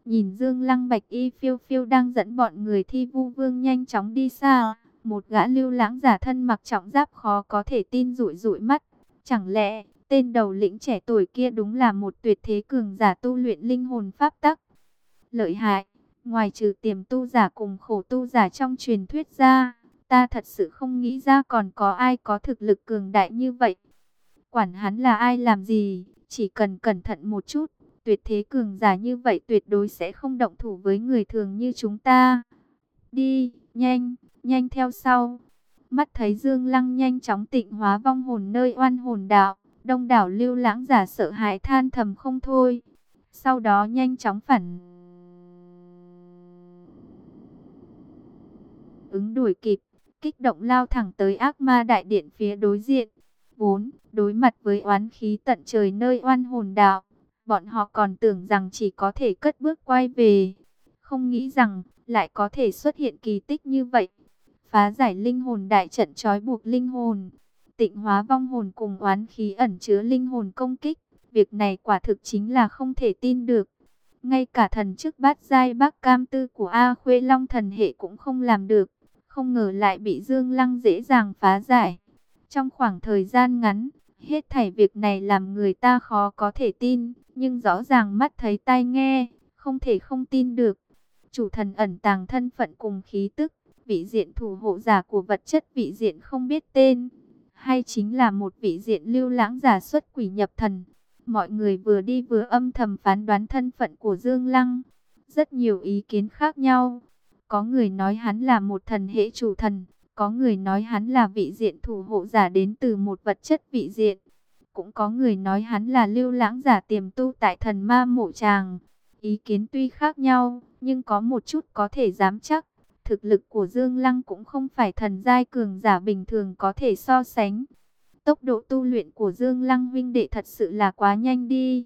Nhìn Dương Lăng Bạch Y phiêu phiêu đang dẫn bọn người thi vu vương nhanh chóng đi xa. Một gã lưu lãng giả thân mặc trọng giáp khó có thể tin rụi rụi mắt. Chẳng lẽ, tên đầu lĩnh trẻ tuổi kia đúng là một tuyệt thế cường giả tu luyện linh hồn pháp tắc? Lợi hại, ngoài trừ tiềm tu giả cùng khổ tu giả trong truyền thuyết ra, ta thật sự không nghĩ ra còn có ai có thực lực cường đại như vậy. Quản hắn là ai làm gì, chỉ cần cẩn thận một chút, tuyệt thế cường giả như vậy tuyệt đối sẽ không động thủ với người thường như chúng ta. Đi, nhanh, nhanh theo sau. Mắt thấy Dương Lăng nhanh chóng tịnh hóa vong hồn nơi oan hồn đạo, đông đảo lưu lãng giả sợ hãi than thầm không thôi. Sau đó nhanh chóng phản ứng đuổi kịp, kích động lao thẳng tới ác ma đại điện phía đối diện. 4. Đối mặt với oán khí tận trời nơi oan hồn đạo, bọn họ còn tưởng rằng chỉ có thể cất bước quay về. Không nghĩ rằng, lại có thể xuất hiện kỳ tích như vậy. Phá giải linh hồn đại trận trói buộc linh hồn, tịnh hóa vong hồn cùng oán khí ẩn chứa linh hồn công kích. Việc này quả thực chính là không thể tin được. Ngay cả thần chức bát giai bác cam tư của A Khuê Long thần hệ cũng không làm được. Không ngờ lại bị Dương Lăng dễ dàng phá giải. Trong khoảng thời gian ngắn, hết thảy việc này làm người ta khó có thể tin, nhưng rõ ràng mắt thấy tai nghe, không thể không tin được. Chủ thần ẩn tàng thân phận cùng khí tức, vị diện thủ hộ giả của vật chất vị diện không biết tên, hay chính là một vị diện lưu lãng giả xuất quỷ nhập thần. Mọi người vừa đi vừa âm thầm phán đoán thân phận của Dương Lăng. Rất nhiều ý kiến khác nhau. Có người nói hắn là một thần hệ chủ thần, có người nói hắn là vị diện thủ hộ giả đến từ một vật chất vị diện. Cũng có người nói hắn là lưu lãng giả tiềm tu tại thần ma mộ tràng. Ý kiến tuy khác nhau, nhưng có một chút có thể dám chắc. Thực lực của Dương Lăng cũng không phải thần giai cường giả bình thường có thể so sánh. Tốc độ tu luyện của Dương Lăng vinh đệ thật sự là quá nhanh đi.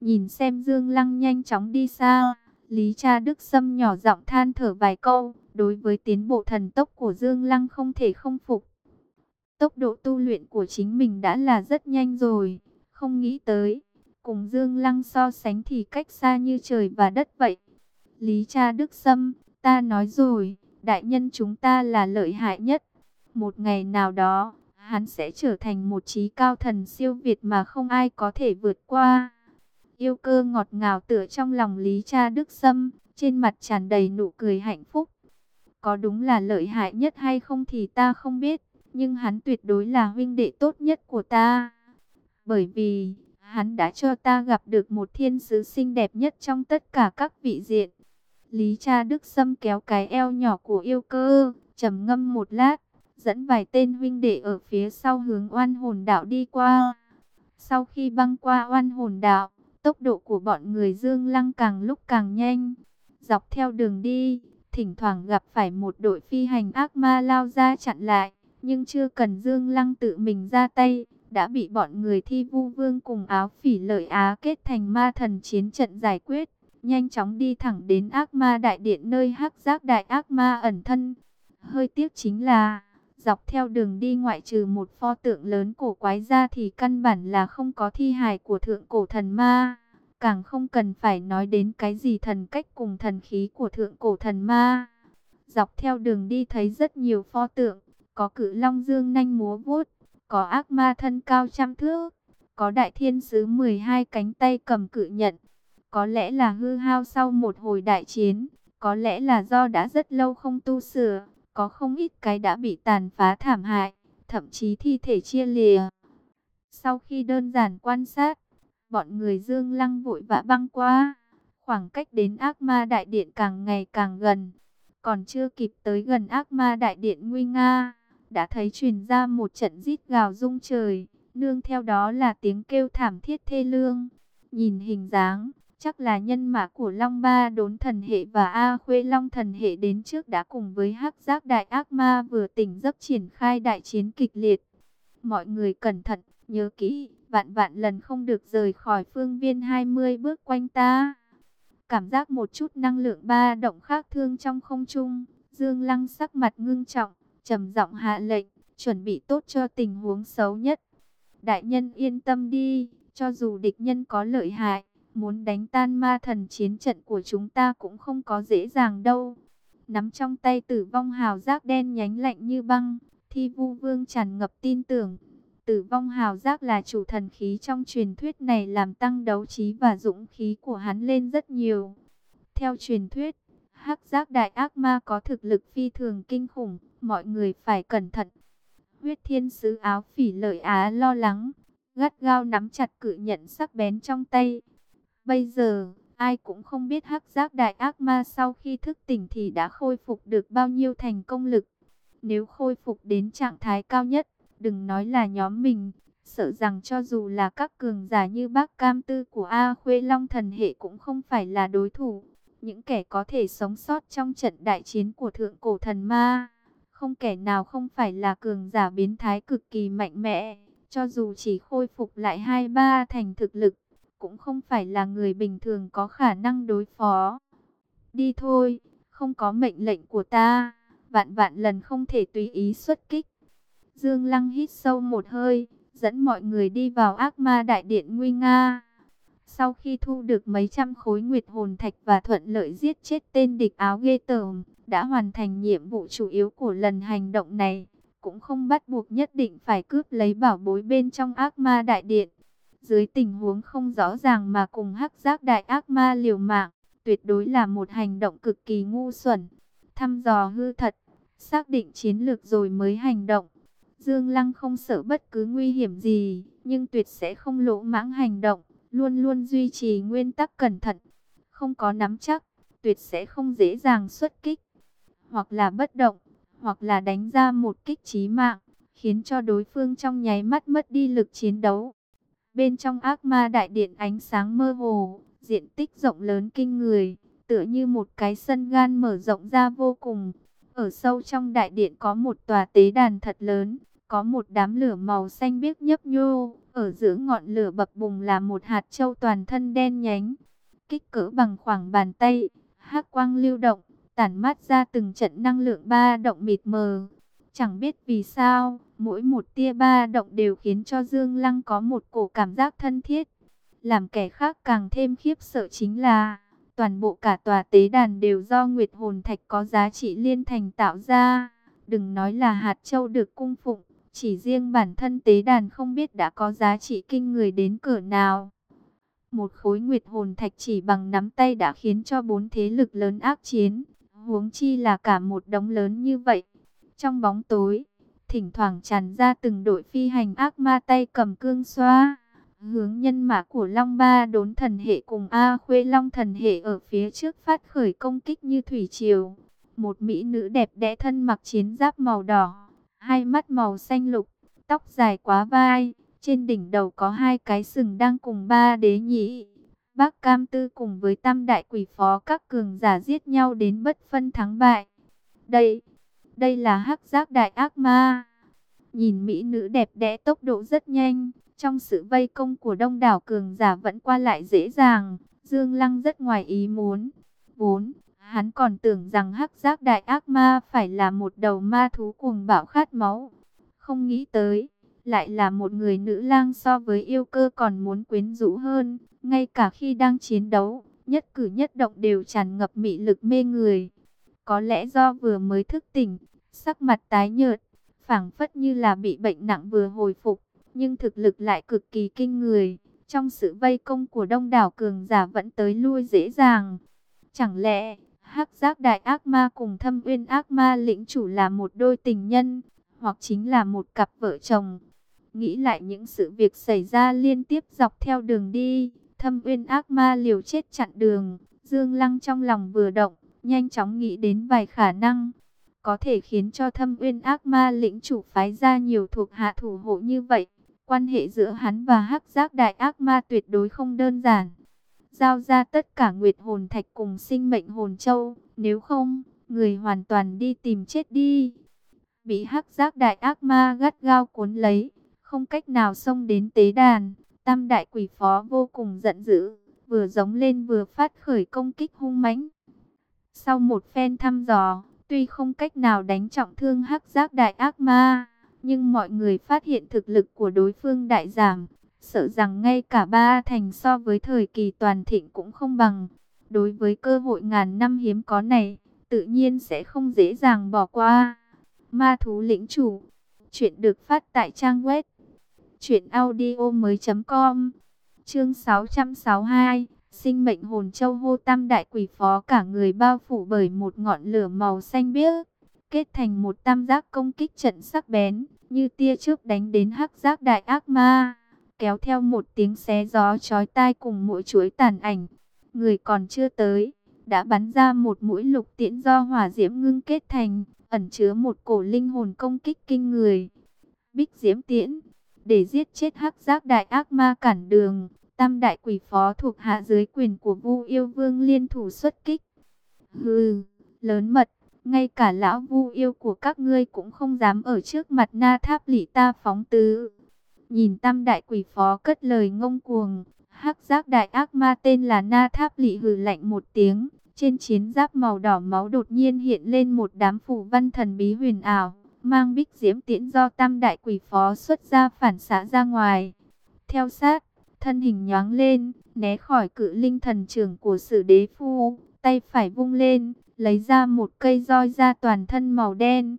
Nhìn xem Dương Lăng nhanh chóng đi xa, Lý Cha Đức Sâm nhỏ giọng than thở vài câu, đối với tiến bộ thần tốc của Dương Lăng không thể không phục. Tốc độ tu luyện của chính mình đã là rất nhanh rồi, không nghĩ tới. Cùng Dương Lăng so sánh thì cách xa như trời và đất vậy. Lý Cha Đức Sâm, ta nói rồi, đại nhân chúng ta là lợi hại nhất. Một ngày nào đó, hắn sẽ trở thành một trí cao thần siêu việt mà không ai có thể vượt qua. Yêu cơ ngọt ngào tựa trong lòng Lý Cha Đức Sâm, trên mặt tràn đầy nụ cười hạnh phúc. Có đúng là lợi hại nhất hay không thì ta không biết, nhưng hắn tuyệt đối là huynh đệ tốt nhất của ta. Bởi vì, hắn đã cho ta gặp được một thiên sứ xinh đẹp nhất trong tất cả các vị diện. Lý cha Đức Sâm kéo cái eo nhỏ của yêu cơ, trầm ngâm một lát, dẫn vài tên huynh đệ ở phía sau hướng oan hồn đạo đi qua. Sau khi băng qua oan hồn đạo, tốc độ của bọn người Dương Lăng càng lúc càng nhanh. Dọc theo đường đi, thỉnh thoảng gặp phải một đội phi hành ác ma lao ra chặn lại, nhưng chưa cần Dương Lăng tự mình ra tay, đã bị bọn người thi vu vương cùng áo phỉ lợi á kết thành ma thần chiến trận giải quyết, nhanh chóng đi thẳng đến ác ma đại điện nơi hắc giác đại ác ma ẩn thân. Hơi tiếc chính là, dọc theo đường đi ngoại trừ một pho tượng lớn cổ quái ra thì căn bản là không có thi hài của thượng cổ thần ma. Càng không cần phải nói đến cái gì thần cách cùng thần khí của thượng cổ thần ma. Dọc theo đường đi thấy rất nhiều pho tượng, có cử long dương nanh múa vuốt, có ác ma thân cao trăm thước, có đại thiên sứ 12 cánh tay cầm cự nhận. Có lẽ là hư hao sau một hồi đại chiến, có lẽ là do đã rất lâu không tu sửa, có không ít cái đã bị tàn phá thảm hại, thậm chí thi thể chia lìa. Sau khi đơn giản quan sát, bọn người Dương Lăng vội vã băng qua, khoảng cách đến ác ma đại điện càng ngày càng gần. Còn chưa kịp tới gần ác ma đại điện nguy nga, đã thấy truyền ra một trận rít gào rung trời, nương theo đó là tiếng kêu thảm thiết thê lương. Nhìn hình dáng, chắc là nhân mã của Long Ba đốn thần hệ và A Khuê Long thần hệ đến trước đã cùng với hắc giác đại ác ma vừa tỉnh giấc triển khai đại chiến kịch liệt. Mọi người cẩn thận, nhớ kỹ, vạn vạn lần không được rời khỏi phương viên 20 bước quanh ta. Cảm giác một chút năng lượng ba động khác thương trong không trung, Dương Lăng sắc mặt ngưng trọng, trầm giọng hạ lệnh, chuẩn bị tốt cho tình huống xấu nhất. Đại nhân yên tâm đi, cho dù địch nhân có lợi hại, muốn đánh tan ma thần chiến trận của chúng ta cũng không có dễ dàng đâu. Nắm trong tay tử vong hào giác đen nhánh lạnh như băng, thi vu vương tràn ngập tin tưởng. Tử vong hào giác là chủ thần khí trong truyền thuyết này làm tăng đấu trí và dũng khí của hắn lên rất nhiều. Theo truyền thuyết, hắc giác đại ác ma có thực lực phi thường kinh khủng, mọi người phải cẩn thận. Huyết thiên sứ áo phỉ lợi á lo lắng, gắt gao nắm chặt cự nhận sắc bén trong tay. Bây giờ, ai cũng không biết hắc giác đại ác ma sau khi thức tỉnh thì đã khôi phục được bao nhiêu thành công lực. Nếu khôi phục đến trạng thái cao nhất, đừng nói là nhóm mình, sợ rằng cho dù là các cường giả như bác cam tư của A Khuê Long thần hệ cũng không phải là đối thủ. Những kẻ có thể sống sót trong trận đại chiến của thượng cổ thần ma, không kẻ nào không phải là cường giả biến thái cực kỳ mạnh mẽ, cho dù chỉ khôi phục lại hai ba thành thực lực, cũng không phải là người bình thường có khả năng đối phó. Đi thôi, không có mệnh lệnh của ta, vạn vạn lần không thể tùy ý xuất kích. Dương Lăng hít sâu một hơi, dẫn mọi người đi vào ác ma đại điện nguy nga. Sau khi thu được mấy trăm khối nguyệt hồn thạch và thuận lợi giết chết tên địch áo ghê tởm, đã hoàn thành nhiệm vụ chủ yếu của lần hành động này, cũng không bắt buộc nhất định phải cướp lấy bảo bối bên trong ác ma đại điện. Dưới tình huống không rõ ràng mà cùng hắc giác đại ác ma liều mạng, tuyệt đối là một hành động cực kỳ ngu xuẩn. Thăm dò hư thật, xác định chiến lược rồi mới hành động. Dương Lăng không sợ bất cứ nguy hiểm gì, nhưng tuyệt sẽ không lỗ mãng hành động, luôn luôn duy trì nguyên tắc cẩn thận. Không có nắm chắc, tuyệt sẽ không dễ dàng xuất kích, hoặc là bất động, hoặc là đánh ra một kích chí mạng, khiến cho đối phương trong nháy mắt mất đi lực chiến đấu. Bên trong ác ma đại điện ánh sáng mơ hồ, diện tích rộng lớn kinh người, tựa như một cái sân gan mở rộng ra vô cùng. Ở sâu trong đại điện có một tòa tế đàn thật lớn, có một đám lửa màu xanh biếc nhấp nhô, ở giữa ngọn lửa bập bùng là một hạt châu toàn thân đen nhánh, kích cỡ bằng khoảng bàn tay, hắc quang lưu động, tản mát ra từng trận năng lượng ba động mịt mờ. Chẳng biết vì sao, mỗi một tia ba động đều khiến cho Dương Lăng có một cổ cảm giác thân thiết. Làm kẻ khác càng thêm khiếp sợ chính là, toàn bộ cả tòa tế đàn đều do Nguyệt Hồn Thạch có giá trị liên thành tạo ra. Đừng nói là hạt châu được cung phụng, chỉ riêng bản thân tế đàn không biết đã có giá trị kinh người đến cỡ nào. Một khối nguyệt hồn thạch chỉ bằng nắm tay đã khiến cho bốn thế lực lớn ác chiến. Huống chi là cả một đống lớn như vậy. Trong bóng tối, thỉnh thoảng tràn ra từng đội phi hành ác ma tay cầm cương xoa. Hướng nhân mã của Long Ba đốn thần hệ cùng A Khuê Long thần hệ ở phía trước phát khởi công kích như thủy triều. Một mỹ nữ đẹp đẽ thân mặc chiến giáp màu đỏ hai mắt màu xanh lục, tóc dài quá vai, trên đỉnh đầu có hai cái sừng đang cùng ba đế nhị. Bác Cam Tư cùng với tam đại quỷ phó các cường giả giết nhau đến bất phân thắng bại. Đây, đây là hắc giác đại ác ma. Nhìn mỹ nữ đẹp đẽ tốc độ rất nhanh, trong sự vây công của đông đảo cường giả vẫn qua lại dễ dàng. Dương Lăng rất ngoài ý muốn. Vốn, Hắn còn tưởng rằng hắc giác đại ác ma phải là một đầu ma thú cuồng bạo khát máu. Không nghĩ tới, lại là một người nữ lang so với yêu cơ còn muốn quyến rũ hơn. Ngay cả khi đang chiến đấu, nhất cử nhất động đều tràn ngập mị lực mê người. Có lẽ do vừa mới thức tỉnh, sắc mặt tái nhợt, phảng phất như là bị bệnh nặng vừa hồi phục, nhưng thực lực lại cực kỳ kinh người. Trong sự vây công của đông đảo cường giả vẫn tới lui dễ dàng. Chẳng lẽ hắc giác đại ác ma cùng thâm uyên ác ma lĩnh chủ là một đôi tình nhân, hoặc chính là một cặp vợ chồng. Nghĩ lại những sự việc xảy ra liên tiếp dọc theo đường đi, thâm uyên ác ma liều chết chặn đường, Dương Lăng trong lòng vừa động, nhanh chóng nghĩ đến vài khả năng. Có thể khiến cho thâm uyên ác ma lĩnh chủ phái ra nhiều thuộc hạ thủ hộ như vậy. Quan hệ giữa hắn và hắc giác đại ác ma tuyệt đối không đơn giản. Giao ra tất cả nguyệt hồn thạch cùng sinh mệnh hồn châu. Nếu không, người hoàn toàn đi tìm chết đi. Bị hắc giác đại ác ma gắt gao cuốn lấy, không cách nào xông đến tế đàn. Tam đại quỷ phó vô cùng giận dữ, vừa giống lên vừa phát khởi công kích hung mãnh. Sau một phen thăm dò, tuy không cách nào đánh trọng thương hắc giác đại ác ma, nhưng mọi người phát hiện thực lực của đối phương đại giảm, sợ rằng ngay cả ba thành so với thời kỳ toàn thịnh cũng không bằng. Đối với cơ hội ngàn năm hiếm có này, tự nhiên sẽ không dễ dàng bỏ qua. Ma thú lĩnh chủ, chuyện được phát tại trang web truyệnaudiomoi.com. Chương 662, sinh mệnh hồn châu hô tam đại quỷ phó cả người bao phủ bởi một ngọn lửa màu xanh biếc, kết thành một tam giác công kích trận sắc bén, như tia chớp đánh đến hắc giác đại ác ma, kéo theo một tiếng xé gió chói tai cùng mỗi chuỗi tàn ảnh. Người còn chưa tới, đã bắn ra một mũi lục tiễn do hỏa diễm ngưng kết thành, ẩn chứa một cổ linh hồn công kích kinh người. Bích diễm tiễn, để giết chết hắc giác đại ác ma cản đường, tam đại quỷ phó thuộc hạ dưới quyền của Vu Yêu Vương liên thủ xuất kích. Hừ, lớn mật, ngay cả lão Vu Yêu của các ngươi cũng không dám ở trước mặt Na Tháp Lỷ ta phóng tứ. Nhìn tam đại quỷ phó cất lời ngông cuồng, hắc giác đại ác ma tên là Na Tháp Lỷ hừ lạnh một tiếng, trên chiến giáp màu đỏ máu đột nhiên hiện lên một đám phù văn thần bí huyền ảo, mang bích diễm tiễn do tam đại quỷ phó xuất ra phản xạ ra ngoài. Theo sát, thân hình nhoáng lên, né khỏi cự linh thần trưởng của sử đế phu, tay phải vung lên, lấy ra một cây roi ra toàn thân màu đen.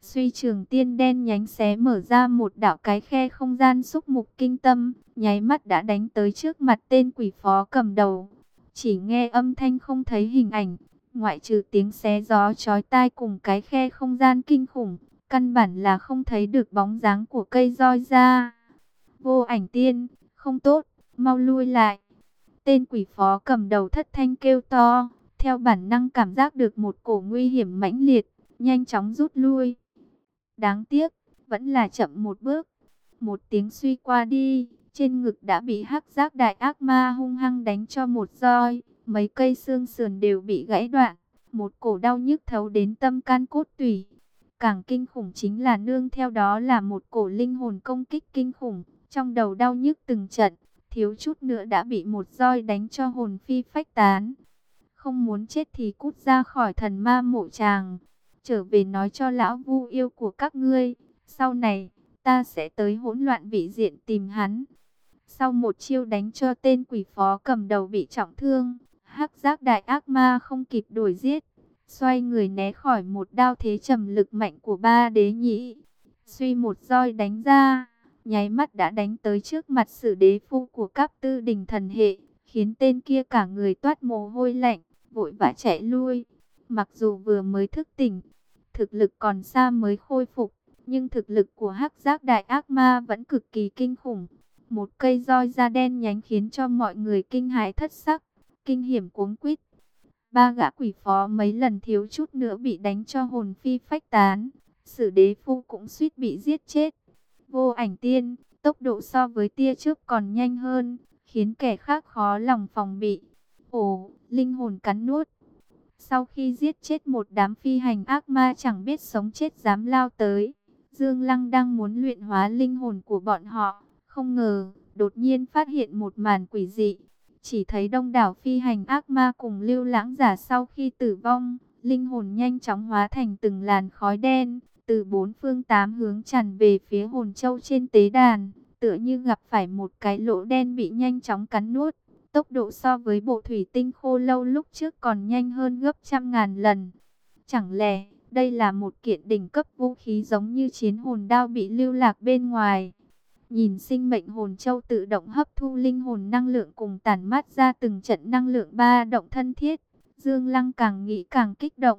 Suy trường tiên đen nhánh xé mở ra một đạo cái khe không gian xúc mục kinh tâm, nháy mắt đã đánh tới trước mặt tên quỷ phó cầm đầu. Chỉ nghe âm thanh không thấy hình ảnh, ngoại trừ tiếng xé gió chói tai cùng cái khe không gian kinh khủng, căn bản là không thấy được bóng dáng của cây roi ra. Vô ảnh tiên, không tốt, mau lui lại. Tên quỷ phó cầm đầu thất thanh kêu to, theo bản năng cảm giác được một cổ nguy hiểm mãnh liệt, nhanh chóng rút lui. Đáng tiếc, vẫn là chậm một bước. Một tiếng suy qua đi, trên ngực đã bị hắc giác đại ác ma hung hăng đánh cho một roi, mấy cây xương sườn đều bị gãy đoạn, một cổ đau nhức thấu đến tâm can cốt tủy. Càng kinh khủng chính là nương theo đó là một cổ linh hồn công kích kinh khủng, trong đầu đau nhức từng trận, thiếu chút nữa đã bị một roi đánh cho hồn phi phách tán. Không muốn chết thì cút ra khỏi thần ma mộ tràng, trở về nói cho lão vu yêu của các ngươi, sau này ta sẽ tới hỗn loạn vị diện tìm hắn. Sau một chiêu đánh cho tên quỷ phó cầm đầu bị trọng thương, hắc giác đại ác ma không kịp đuổi giết, xoay người né khỏi một đao thế trầm lực mạnh của ba đế nhĩ. Suy một roi đánh ra, nháy mắt đã đánh tới trước mặt sử đế phu của các tư đình thần hệ, khiến tên kia cả người toát mồ hôi lạnh, vội vã chạy lui. Mặc dù vừa mới thức tỉnh, thực lực còn xa mới khôi phục, nhưng thực lực của hắc giác đại ác ma vẫn cực kỳ kinh khủng. Một cây roi da đen nhánh khiến cho mọi người kinh hãi thất sắc, kinh hiểm cuống quýt. Ba gã quỷ phó mấy lần thiếu chút nữa bị đánh cho hồn phi phách tán. Sử đế phu cũng suýt bị giết chết. Vô ảnh tiên, tốc độ so với tia trước còn nhanh hơn, khiến kẻ khác khó lòng phòng bị. Ồ, linh hồn cắn nuốt. Sau khi giết chết một đám phi hành ác ma chẳng biết sống chết dám lao tới. Dương Lăng đang muốn luyện hóa linh hồn của bọn họ. Không ngờ, đột nhiên phát hiện một màn quỷ dị. Chỉ thấy đông đảo phi hành ác ma cùng lưu lãng giả sau khi tử vong, linh hồn nhanh chóng hóa thành từng làn khói đen, từ bốn phương tám hướng tràn về phía hồn châu trên tế đàn, tựa như gặp phải một cái lỗ đen bị nhanh chóng cắn nuốt. Tốc độ so với bộ thủy tinh khô lâu lúc trước còn nhanh hơn gấp trăm ngàn lần. Chẳng lẽ đây là một kiện đỉnh cấp vũ khí giống như chiến hồn đao bị lưu lạc bên ngoài? Nhìn sinh mệnh hồn châu tự động hấp thu linh hồn năng lượng cùng tản mát ra từng trận năng lượng ba động thân thiết. Dương Lăng càng nghĩ càng kích động.